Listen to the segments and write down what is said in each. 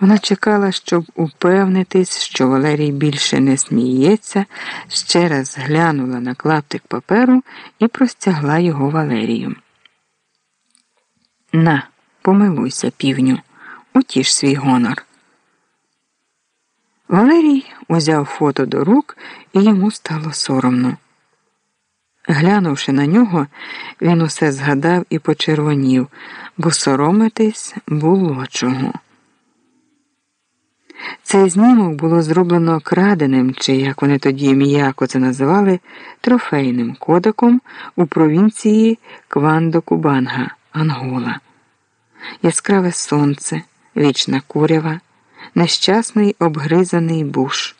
Вона чекала, щоб упевнитись, що Валерій більше не сміється, ще раз глянула на клаптик паперу і простягла його Валерію. На, помилуйся, півню, утіш свій гонор. Валерій узяв фото до рук, і йому стало соромно. Глянувши на нього, він усе згадав і почервонів, бо соромитись було чого. Цей знімок було зроблено краденим, чи, як вони тоді м'яко це називали, трофейним кодеком у провінції Квандо-Кубанга, Ангола. Яскраве сонце, вічна курява, нещасний обгризаний буш.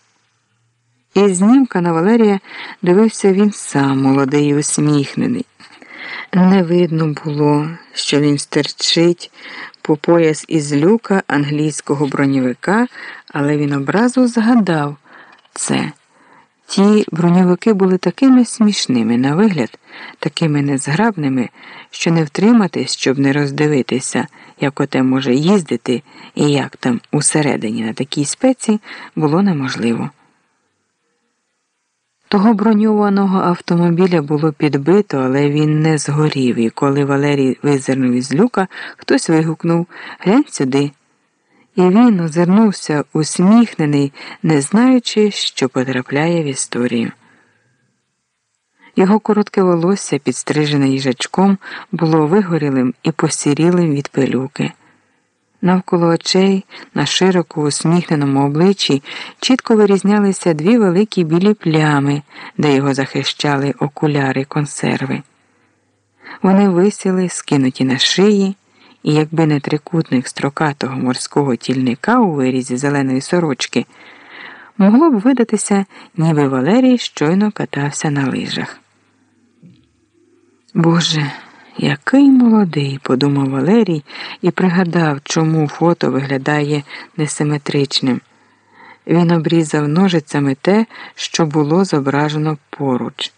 Із знімка на Валерія дивився він сам, молодий і усміхнений. Не видно було, що він стерчить по пояс із люка англійського броньовика, але він образу згадав це. Ті броньовики були такими смішними на вигляд, такими незграбними, що не втриматись, щоб не роздивитися, як оте може їздити і як там усередині на такій спеці, було неможливо. Того броньованого автомобіля було підбито, але він не згорів, і коли Валерій визирнув із люка, хтось вигукнув Глянь сюди. І він озирнувся усміхнений, не знаючи, що потрапляє в історію. Його коротке волосся, підстрижене їжачком, було вигорілим і посірілим від пилюки. Навколо очей, на широко усміхненому обличчі, чітко вирізнялися дві великі білі плями, де його захищали окуляри консерви. Вони висіли, скинуті на шиї, і якби не трикутник строкатого морського тільника у вирізі зеленої сорочки, могло б видатися, ніби Валерій щойно катався на лижах. Боже. Який молодий, подумав Валерій і пригадав, чому фото виглядає несиметричним. Він обрізав ножицями те, що було зображено поруч.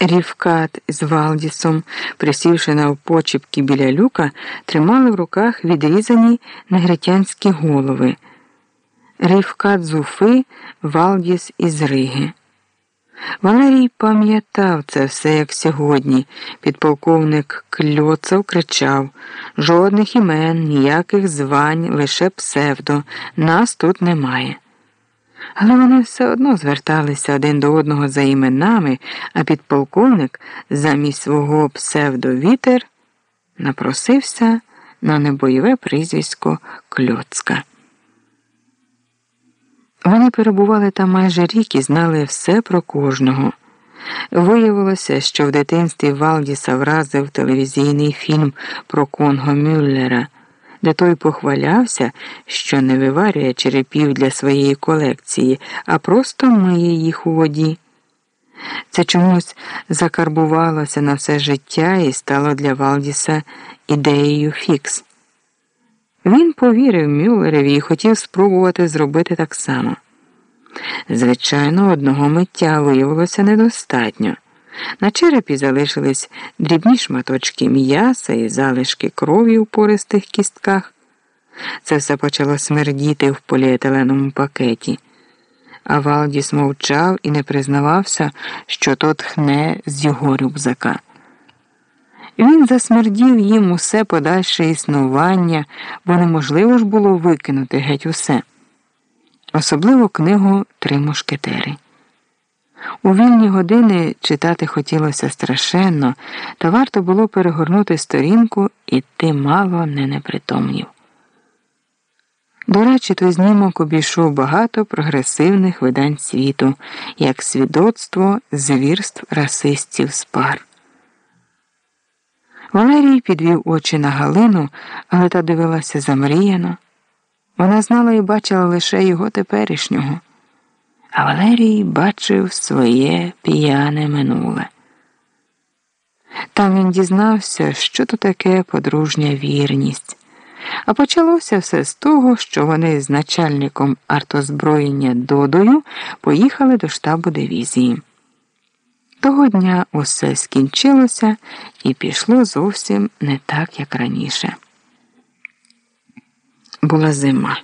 Рівкат з Валдісом, присівши на опочіпки біля люка, тримали в руках відрізані негритянські голови. Рівкат з Уфи, Валдіс із Риги. Валерій пам'ятав це все, як сьогодні. Підполковник Кльоцев кричав жодних імен, ніяких звань, лише псевдо, нас тут немає. Але вони все одно зверталися один до одного за іменами, а підполковник замість свого псевдовітер напросився на небойове прізвисько Кльоцка. Вони перебували там майже рік і знали все про кожного. Виявилося, що в дитинстві Валдіса вразив телевізійний фільм про Конго Мюллера, де той похвалявся, що не виварює черепів для своєї колекції, а просто миє їх у воді. Це чомусь закарбувалося на все життя і стало для Валдіса ідеєю фікс. Він повірив Мюллереві і хотів спробувати зробити так само. Звичайно, одного миття виявилося недостатньо. На черепі залишились дрібні шматочки м'яса і залишки крові у пористих кістках. Це все почало смердіти в поліетиленому пакеті. А Валдіс мовчав і не признавався, що тот хне з його рюкзака. Він засмердів їм усе подальше існування, бо неможливо ж було викинути геть усе. Особливо книгу Три мушкетери. У вільні години читати хотілося страшенно, та варто було перегорнути сторінку, і ти мало не непритомнів. До речі, той знімок обійшов багато прогресивних видань світу, як свідоцтво звірств расистів з пар. Валерій підвів очі на Галину, але та дивилася замріяно. Вона знала і бачила лише його теперішнього, а Валерій бачив своє п'яне минуле. Там він дізнався, що то таке подружня вірність. А почалося все з того, що вони з начальником артозброєння Додою поїхали до штабу дивізії. Того дня усе скінчилося і пішло зовсім не так, як раніше. була зима.